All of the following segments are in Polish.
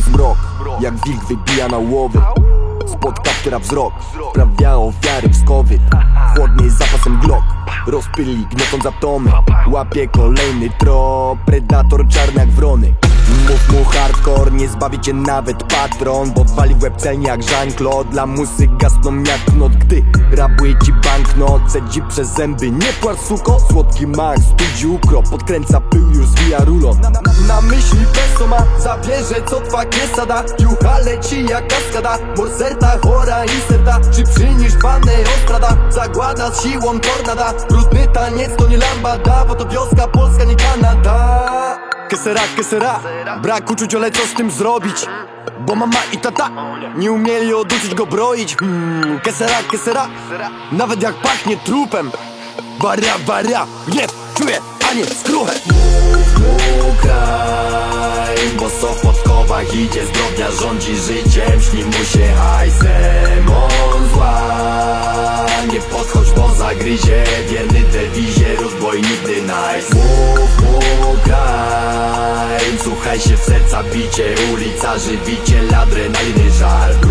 zmrok Jak wilk wybija na łowy. Spod kaptera wzrok Wprawia ofiary w skowyt Chłodniej z zapasem glock Rozpyli gniotąc atomy Łapie kolejny trop Predator czarny jak wrony. Mów mu hardcore, nie zbawi cię nawet patron Bo wali w łeb celnie jak Jean-Claude. Dla musy gasną jak knot Gdy rabuje ci banknot. Cedzi przez zęby, nie płacz suko. Słodki mak, studzi ukrop Podkręca pył, już zwija rulon Na, na, na myśli peso ma Zabierze co twa kiesada Jucha leci jak kaskada. Morserta, chora i serta Czy przynisz panę ostrada? Zagłada z siłą tornada. Brudny taniec to nie lambada Bo to wioska Polska, nie Kanada. Kesera, kesera. Brak uczuć, ale co z tym zrobić? Bo mama i tata nie umieli oduczyć go broić. Hmm, Kesera, kesera. Nawet jak pachnie trupem. Waria, waria. Gniew czuję, a nie skruchę Mów Bo so w podkowach idzie Zbrodnia rządzi życiem Śni mu się hajsem. On zła Nie podchodź, bo zagryzie. Wierny dewizie Rozboj nigdy nice. Mów mu kraj Słuchaj się w serca bicie Ulica żywiciel Adrenaliny żar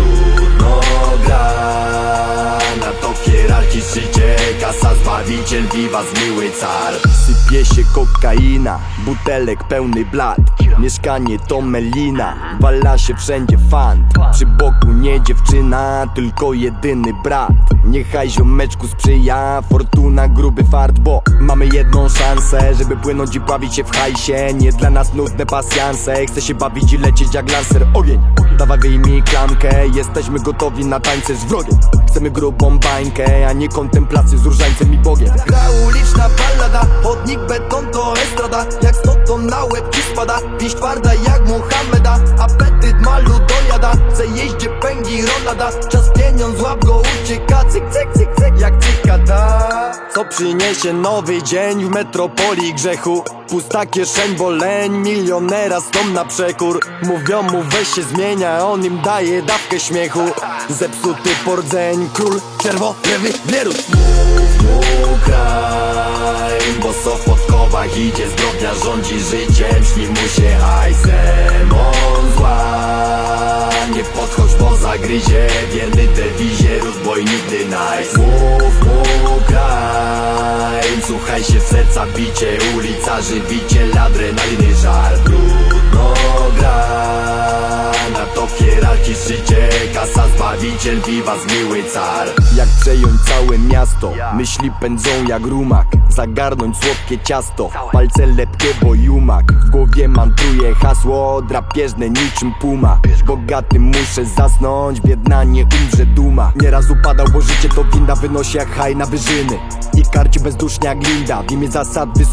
Zbawiciel Viva zmiły car. Sypie się kokaina Butelek pełny blat. Mieszkanie to melina Wala się wszędzie fant. Przy boku nie dziewczyna Tylko jedyny brat. Niechaj ziomeczku sprzyja Fortuna gruby fart Bo mamy jedną szansę Żeby płynąć i bawić się w hajsie. Nie dla nas nudne pasjanse Chcę się bawić i lecieć jak lancer. Ogień Dawaj wyjmij klamkę Jesteśmy gotowi na tańce z wrogiem. Chcemy grubą bańkę A nie kontemplację z różańcem i Bogiem Gra uliczna ballada Chodnik beton to estrada. Jak stoton na łeb ci spada Piś twarda jak Muhammeda. Apetyt malu dojada Chce jeździe pęgi ronada. Czas pieniądz łap go ucieka Cyk cyk cyk cyk jak cykada. Co przyniesie nowy dzień w metropolii grzechu? Pusta kieszeń, bo leń Milionera stąd na przekór. Mówią mu weź się zmienia On im daje dawkę śmiechu. Zepsuty pordzeń Król czerwo-lewy wierut Mów mu kraj Bo so w podkowach idzie Zbrodnia rządzi życiem Śni mu się hajsem. On zła Nie podchodź, bo zagryzie. Wierny dewizie Rozboj nigdy nice Mów kraj Słuchaj się w serca bicie Ulica żywiciel Adrenaliny żar Trudno gra Na to w hierarchii szczycie Kasa zbawiciel Viva zmiły car. Jak przejąć całe miasto? Myśli pędzą jak rumak. Zagarnąć słodkie ciasto. Palce lepkie bo jumak. W głowie mantruje hasło Drapieżne niczym puma. Bogaty muszę zasnąć Biedna nie umrze duma. Nieraz upadał bo życie to winda Wynosi jak haj na wyżyny. I karci bezdusznie jak linda W imię zasad wy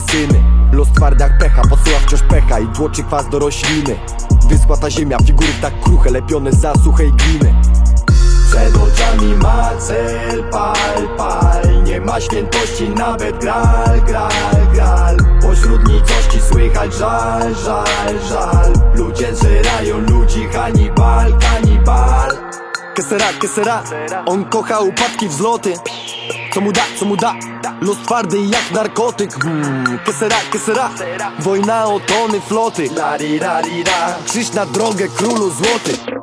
syny Los twardy jak pecha Podsyła wciąż pecha I tłoczy kwas do rośliny. Wyschła ta ziemia, figury tak kruche Lepione za suchej gliny. Przed oczami ma cel, pal, pal. Nie ma świętości, nawet gral, gral, gral. Pośród nicości słychać żal, żal, żal. Ludzie zżerają ludzi, kanibal, kanibal. Kesera, kesera, on kocha upadki, wzloty. Co mu da, co mu da Los twardy jak narkotyk. Hmm. Kesera, kesera Wojna o tony floty. Krzyż na drogę królu złoty